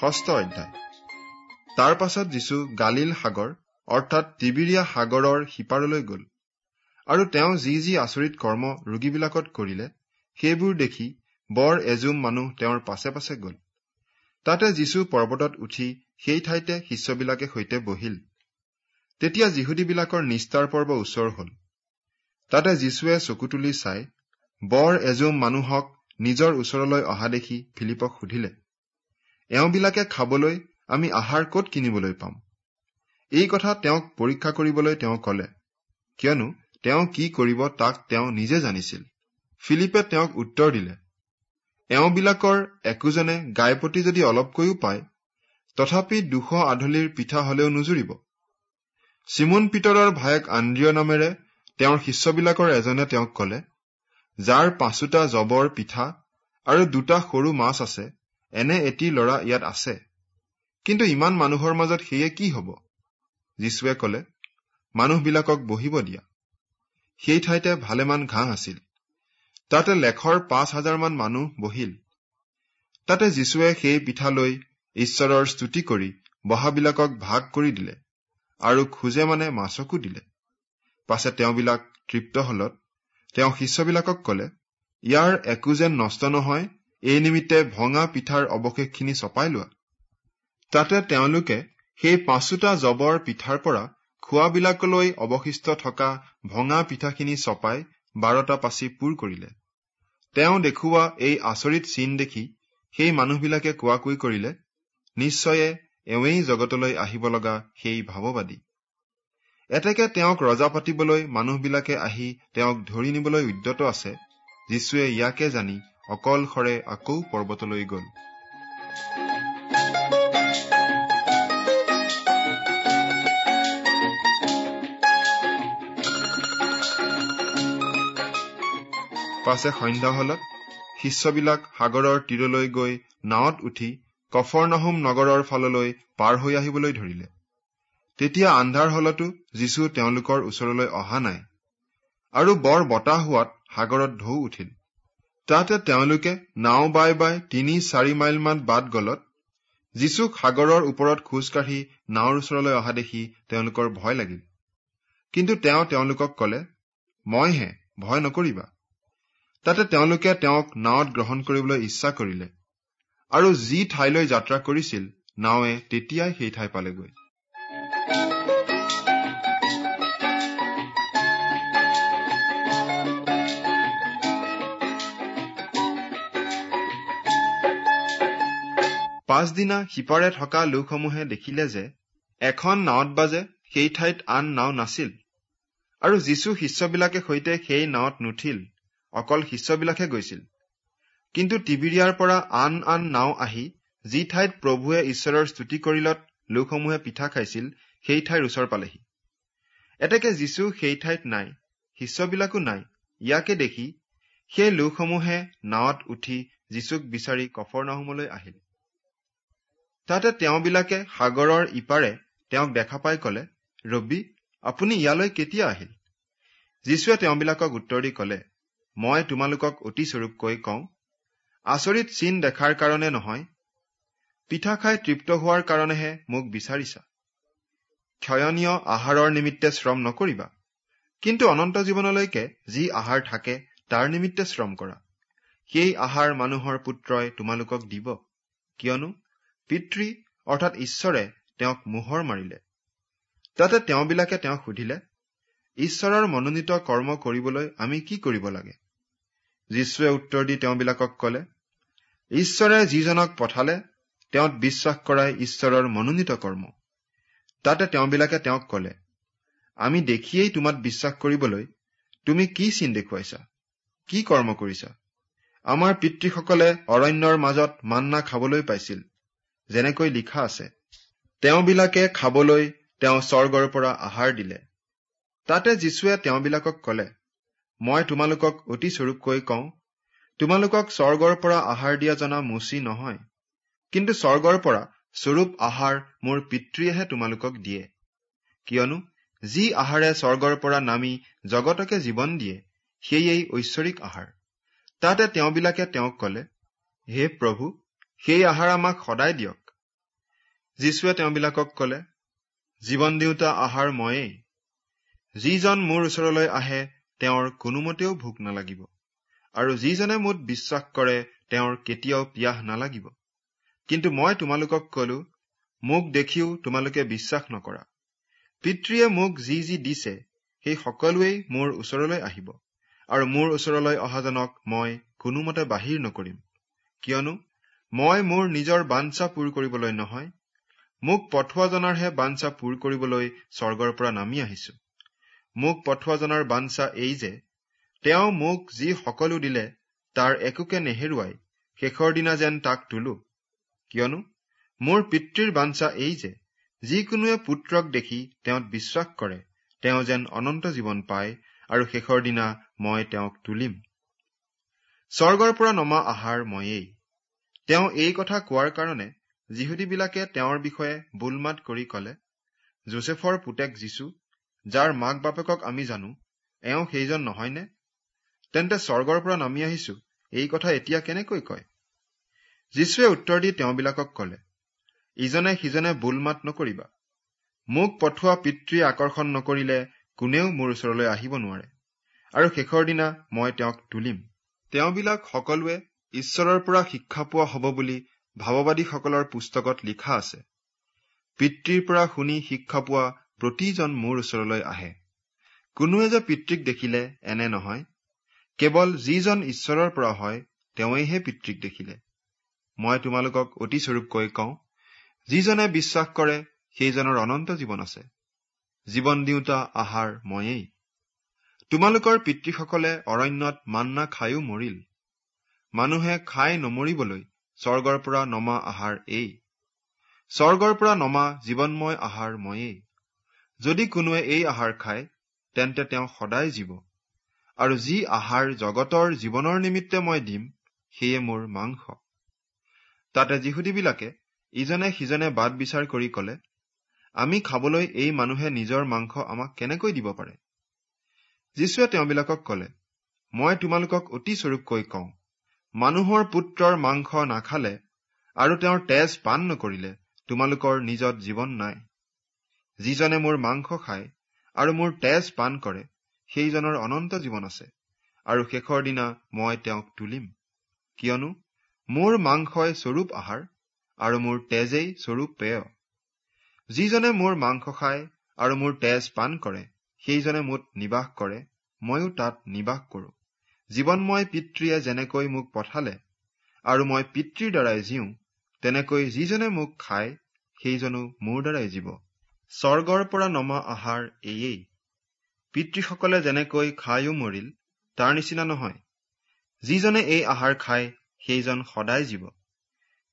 ষষ্ঠ অধ্যায়। তাৰ পাছত যীশু গালিল সাগৰ অৰ্থাৎ তিবিৰীয়া সাগৰৰ সিপাৰলৈ গল। আৰু তেওঁ যি যি আচৰিত কৰ্ম ৰোগীবিলাকত কৰিলে সেইবোৰ দেখি বৰ এজুম মানুহ তেওঁৰ পাছে পাছে গল। তাতে যীশু পৰ্বতত উঠি সেই ঠাইতে শিষ্যবিলাকে সৈতে বহিল। তেতিয়া যিহুদীবিলাকৰ নিস্তাৰ পৰ্ব ওচৰ হল। তাতে যীশুৱে চকু তুলি চাই বৰ এজুম মানুহক নিজৰ ওচৰলৈ অহা দেখি ফিলিপক সুধিলে এওঁবিলাকে খাবলৈ আমি আহাৰ কত কিনিবলৈ পাম? এই কথা তেওঁক পৰীক্ষা কৰিবলৈ তেওঁ কলে কিয়নো তেওঁ কি কৰিব তাক তেওঁ নিজে জানিছিল। ফিলিপে তেওঁক উত্তৰ দিলে এওঁবিলাকৰ একোজনে গাইপতি যদি অলপকৈও পায় তথাপি দুশ আধলিৰ পিঠা হলেও নুজুৰিব। চিমুন পিতৰৰ ভায়েক আন্দ্ৰিয় নামেৰে তেওঁৰ শিষ্যবিলাকৰ এজনে তেওঁক কলে যাৰ পাঁচোটা জবৰ পিঠা আৰু দুটা সৰু মাছ আছে এনে এটি লৰা ইয়াত আছে। কিন্তু ইমান মানুহৰ মাজত সেয়ে কি হব? যীশুৱে কলে মানুহবিলাকক বহিব দিয়া। সেই ঠাইতে ভালেমান ঘাঁহ আছিল। তাতে লেখৰ পাঁচ হাজাৰমান মানুহ বহিল। তাতে যীশুৱে সেই পিঠা লৈ ঈশ্বৰৰ স্তুতি কৰি বহাবিলাকক ভাগ কৰি দিলে আৰু খোজে মানে মাছকো দিলে। পাছে তেওঁবিলাক তৃপ্ত হলত তেওঁ শিষ্যবিলাকক কলে ইয়াৰ একো যেন নষ্ট নহয় এই নিমিত্তে ভঙা পিঠাৰ অৱশেষখিনি চপাই লোৱা। তাতে তেওঁলোকে সেই পাঁচোটা জবৰ পিঠাৰ পৰা খোৱাবিলাকলৈ অৱশিষ্ট থকা ভঙা পিঠাখিনি চপাই বাৰটা পাচি পূৰ কৰিলে। তেওঁ দেখুওৱা এই আচৰিত চিন দেখি সেই মানুহবিলাকে কোৱাকৈ কৰিলে নিশ্চয়ে এওঁৱেই জগতলৈ আহিব লগা সেই ভাৱবাদী। এতেকে তেওঁক ৰজা পাতিবলৈ মানুহবিলাকে আহি তেওঁক ধৰি নিবলৈ উদ্যত আছে যীশুৱে ইয়াকে জানি অকলশৰে আকৌ পৰ্বতলৈ গল। পাছে সন্ধ্যা হলত শিষ্যবিলাক সাগৰৰ তীৰলৈ গৈ নাৱত উঠি কফৰনাহুম নগৰৰ ফাললৈ পাৰ হৈ আহিবলৈ ধৰিলে। তেতিয়া আন্ধাৰ হলতো যীশু তেওঁলোকৰ ওচৰলৈ অহা নাই আৰু বৰ বতাহ হোৱাত সাগৰত ঢৌ উঠিল। তাতে তেওঁলোকে নাও বাই বাই তিনি চাৰি মাইলমান বাট গলত যীচুক সাগৰৰ ওপৰত খোজ কাঢ়ি নাওৰ ওচৰলৈ অহা দেখি তেওঁলোকৰ ভয় লাগিল। কিন্তু তেওঁ তেওঁলোকক কলে মইহে ভয় নকৰিবা। তাতে তেওঁলোকে তেওঁক নাৱত গ্ৰহণ কৰিবলৈ ইচ্ছা কৰিলে। আৰু যি ঠাইলৈ যাত্ৰা কৰিছিল নাৱে তেতিয়াই সেই ঠাই পালেগৈ। পাছদিনা সিপাৰে থকা লোকসমূহে দেখিলে যে এখন নাৱত বাজে সেই ঠাইত আন নাও নাছিল। আৰু যীশু শিষ্যবিলাকে সৈতে সেই নাৱত নুঠিল অকল শিষ্যবিলাকহে গৈছিল। কিন্তু টিবিৰিয়াৰ পৰা আন আন নাও আহি যি ঠাইত প্ৰভুৱে ঈশ্বৰৰ স্তুতি কৰিলত লোকসমূহে পিঠা খাইছিল সেই ঠাইৰ ওচৰ পালেহি। এতেকে যীশু সেই ঠাইত নাই শিষ্যবিলাকো নাই। ইয়াকে দেখি সেই লোকসমূহে নাৱত উঠি যীচুক বিচাৰি কফৰ নাহোমলৈ আহিল। তাতে তেওঁবিলাকে সাগৰৰ ইপাৰে তেওঁক দেখা পাই কলে ৰবি আপুনি ইয়ালৈ কেতিয়া আহিল? যীশুৱে তেওঁবিলাকক উত্তৰ দি কলে মই তোমালোকক অতি স্বৰূপকৈ কওঁ আচৰিত চিন দেখাৰ কাৰণে নহয় পিঠা খাই তৃপ্ত হোৱাৰ কাৰণেহে মোক বিচাৰিছা। ক্ষয়নীয় আহাৰৰ নিমিত্তে শ্ৰম নকৰিবা কিন্তু অনন্ত জীৱনলৈকে যি আহাৰ থাকে তাৰ নিমিত্তে শ্ৰম কৰা। সেই আহাৰ মানুহৰ পুত্ৰই তোমালোকক দিব কিয়নো পিতৃ অৰ্থাৎ ঈশ্বৰে তেওঁক মোহৰ মাৰিলে। তাতে তেওঁবিলাকে তেওঁক সুধিলে ঈশ্বৰৰ মনোনীত কৰ্ম কৰিবলৈ আমি কি কৰিব লাগে? যীশুৱে উত্তৰ দি তেওঁবিলাকক কলে ঈশ্বৰে যিজনক পঠালে তেওঁত বিশ্বাস কৰাই ঈশ্বৰৰ মনোনীত কৰ্ম। তাতে তেওঁবিলাকে তেওঁক কলে আমি দেখিয়েই তোমাত বিশ্বাস কৰিবলৈ তুমি কি চিন দেখুৱাইছা? কি কৰ্ম কৰিছা? আমাৰ পিতৃসকলে অৰণ্যৰ মাজত মান্না খাবলৈ পাইছিল। যেনেকৈ লিখা আছে তেওঁবিলাকে খাবলৈ তেওঁ স্বৰ্গৰ পৰা আহাৰ দিলে। তাতে যীশুৱে তেওঁবিলাকক কলে মই তোমালোকক অতি স্বৰূপকৈ কওঁ তোমালোকক স্বৰ্গৰ পৰা আহাৰ দিয়া জনা মুচি নহয় কিন্তু স্বৰ্গৰ পৰা স্বৰূপ আহাৰ মোৰ পিতৃয়েহে তোমালোকক দিয়ে। কিয়নো যি আহাৰে স্বৰ্গৰ পৰা নামি জগতকে জীৱন দিয়ে সেয়েই ঐশ্বৰিক আহাৰ। তাতে তেওঁবিলাকে তেওঁক কলে হে প্ৰভু সেই আহাৰ আমাক সদায় দিয়ক। যীশুৱে তেওঁবিলাকক কলে জীৱন দিওঁতা আহাৰ ময়েই। যিজন মোৰ ওচৰলৈ আহে তেওঁৰ কোনোমতেও ভোক নালাগিব। আৰু যিজনে মোত বিশ্বাস কৰে তেওঁৰ কেতিয়াও পিয়াহ নালাগিব। কিন্তু মই তোমালোকক কলো মোক দেখিও তোমালোকে বিশ্বাস নকৰা। পিতৃয়ে মোক যি যি দিছে সেই সকলোৱেই মোৰ ওচৰলৈ আহিব। আৰু মোৰ ওচৰলৈ অহাজনক মই কোনোমতে বাহিৰ নকৰিম। কিয়নো মই মোৰ নিজৰ বাঞ্ছা পূৰ কৰিবলৈ নহয় মোক পঠোৱাজনাৰহে বাঞ্ছা পূৰ কৰিবলৈ স্বৰ্গৰ পৰা নামি আহিছো। মোক পঠোৱাজনাৰ বাঞ্ছা এই যে তেওঁ মোক যি সকলো দিলে তাৰ একোকে নেহেৰুৱাই শেষৰ দিনা যেন তাক তোলো। কিয়নো মোৰ পিতৃৰ বাঞ্ছা এই যে যিকোনোৱে পুত্ৰক দেখি তেওঁত বিশ্বাস কৰে তেওঁ যেন অনন্ত জীৱন পায় আৰু শেষৰ দিনা মই তেওঁক তুলিম। স্বৰ্গৰ পৰা নমা আহাৰ ময়েই। তেওঁ এই কথা কোৱাৰ কাৰণে যিহুদীবিলাকে তেওঁৰ বিষয়ে বোলমাত কৰি কলে জোচেফৰ পুতেক যীশু যাৰ মাক বাপেকক আমি জানো এওঁ সেইজন নহয়নে? তেন্তে স্বৰ্গৰ পৰা নামি আহিছো এই কথা এতিয়া কেনেকৈ কয়? যীশুৱে উত্তৰ দি তেওঁবিলাকক কলে ইজনে সিজনে বোলমাত নকৰিবা। মোক পঠোৱা পিতৃ আকৰ্ষণ নকৰিলে কোনেও মোৰ ওচৰলৈ আহিব নোৱাৰে। আৰু শেষৰ দিনা মই তেওঁক তুলিম। তেওঁবিলাক সকলোৱে ঈশ্বৰৰ পৰা শিক্ষা পোৱা হব বুলি ভাৱবাদীসকলৰ পুস্তকত লিখা আছে। পিতৃৰ পৰা শুনি শিক্ষা পোৱা প্ৰতিজন মোৰ ওচৰলৈ আহে। কোনোৱে যে পিতৃক দেখিলে এনে নহয়। কেৱল যিজন ঈশ্বৰৰ পৰা হয় তেওঁইহে পিতৃক দেখিলে। মই তোমালোকক অতি স্বৰূপকৈ কওঁ যিজনে বিশ্বাস কৰে সেইজনৰ অনন্ত জীৱন আছে। জীৱন দিওঁতা আহাৰ ময়েই। তোমালোকৰ পিতৃসকলে অৰণ্যত মান্না খায়ো মৰিল। মানুহে খাই নমৰিবলৈ স্বৰ্গৰ পৰা নমা আহাৰ এই। স্বৰ্গৰ পৰা নমা জীৱনময় আহাৰ ময়েই। যদি কোনোৱে এই আহাৰ খায় তেন্তে তেওঁ সদায় জীৱ। আৰু যি আহাৰ জগতৰ জীৱনৰ নিমিত্তে মই দিম সেয়ে মোৰ মাংস। তাতে যিহুদীবিলাকে ইজনে সিজনে বাট বিচাৰ কৰি কলে আমি খাবলৈ এই মানুহে নিজৰ মাংস আমাক কেনেকৈ দিব পাৰে? যীশুৱে তেওঁবিলাকক কলে মই তোমালোকক অতি স্বৰূপকৈ কওঁ মানুহৰ পুত্ৰৰ মাংস নাখালে আৰু তেওঁৰ তেজ পাণ নকৰিলে তোমালোকৰ নিজত জীৱন নাই। যিজনে মোৰ মাংস খায় আৰু মোৰ তেজ পাণ কৰে সেইজনৰ অনন্ত জীৱন আছে আৰু শেষৰ দিনা মই তেওঁক তুলিম। কিয়নো মোৰ মাংসই স্বৰূপ আহাৰ আৰু মোৰ তেজেই স্বৰূপ পেয়। যিজনে মোৰ মাংস খায় আৰু মোৰ তেজ পাণ কৰে সেইজনে মোত নিবাস কৰে ময়ো তাত নিবাস কৰো। জীৱনময় পিতৃয়ে যেনেকৈ মোক পঠালে আৰু মই পিতৃৰ দ্বাৰাই জীওঁ তেনেকৈ যিজনে মোক খায় সেইজনো মোৰ দ্বাৰাই জীৱ। স্বৰ্গৰ পৰা নমা আহাৰ এইয়েই পিতৃসকলে যেনেকৈ খায়ো মৰিল তাৰ নিচিনা নহয়। যিজনে এই আহাৰ খায় সেইজন সদায় জীৱ।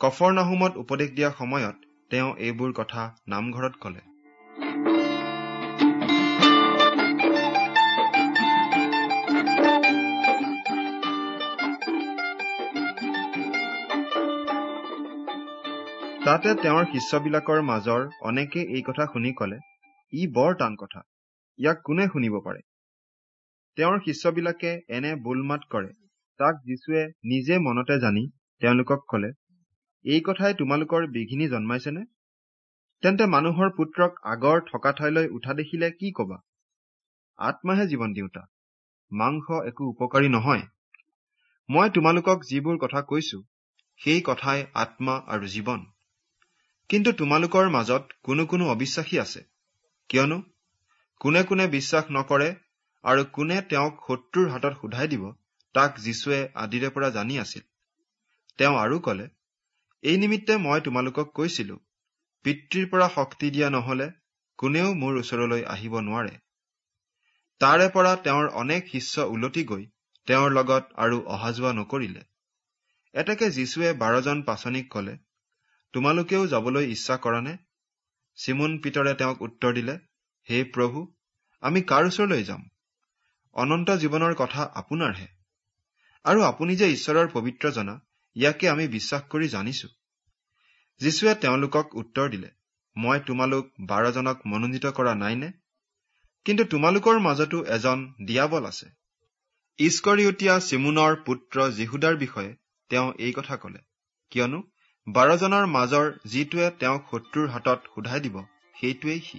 কফৰ নাহুমত উপদেশ দিয়া সময়ত তেওঁ এইবোৰ কথা নামঘৰত কলে। তাতে তেওঁৰ শিষ্যবিলাকৰ মাজৰ অনেকে এই কথা শুনি কলে ই বৰ টান কথা ইয়াক কোনে শুনিব পাৰে? তেওঁৰ শিষ্যবিলাকে এনে বোলমাত কৰে তাক যীশুৱে নিজে মনতে জানি তেওঁলোকক কলে এই কথাই তোমালোকৰ বিঘিনি জন্মাইছেনে? তেন্তে মানুহৰ পুত্ৰক আগৰ থকা ঠাইলৈ উঠা দেখিলে কি কবা? আত্মাহে জীৱন দিওঁতা মাংস একো উপকাৰী নহয়। মই তোমালোকক যিবোৰ কথা কৈছো সেই কথাই আত্মা আৰু জীৱন। কিন্তু তোমালোকৰ মাজত কোনো কোনো অবিশ্বাসী আছে। কিয়নো কোনে কোনে বিশ্বাস নকৰে আৰু কোনে তেওঁক শত্ৰুৰ হাতত সোধাই দিব তাক যীশুৱে আদিৰে পৰা জানি আছিল। তেওঁ আৰু কলে এই নিমিত্তে মই তোমালোকক কৈছিলো পিতৃৰ পৰা শক্তি দিয়া নহলে কোনেও মোৰ ওচৰলৈ আহিব নোৱাৰে। তাৰে পৰা তেওঁৰ অনেক শিষ্য ওলটি গৈ তেওঁৰ লগত আৰু অহা যোৱা নকৰিলে। এতেকে যীশুৱে বাৰজন পাচনিক কলে তোমালোকেও যাবলৈ ইচ্ছা কৰা নে চিমুন পিতৰে তেওঁক উত্তৰ দিলে হে প্ৰভু আমি কাৰ ওচৰলৈ যাম? অনন্ত জীৱনৰ কথা আপোনাৰহে। আৰু আপুনি যে ঈশ্বৰৰ পবিত্ৰ জনা ইয়াকে আমি বিশ্বাস কৰি জানিছো। যীশুৱে তেওঁলোকক উত্তৰ দিলে মই তোমালোক বাৰজনক মনোনীত কৰা নাইনে? কিন্তু তোমালোকৰ মাজতো এজন দিয়াবল আছে। ইস্কৰিয়তীয়া চিমুনৰ পুত্ৰ জিহুদাৰ বিষয়ে তেওঁ এই কথা কলে। কিয়নো বাৰজনৰ মাজৰ যিটোৱে তেওঁক শত্ৰুৰ হাতত সোধাই দিব সেইটোৱেই সি।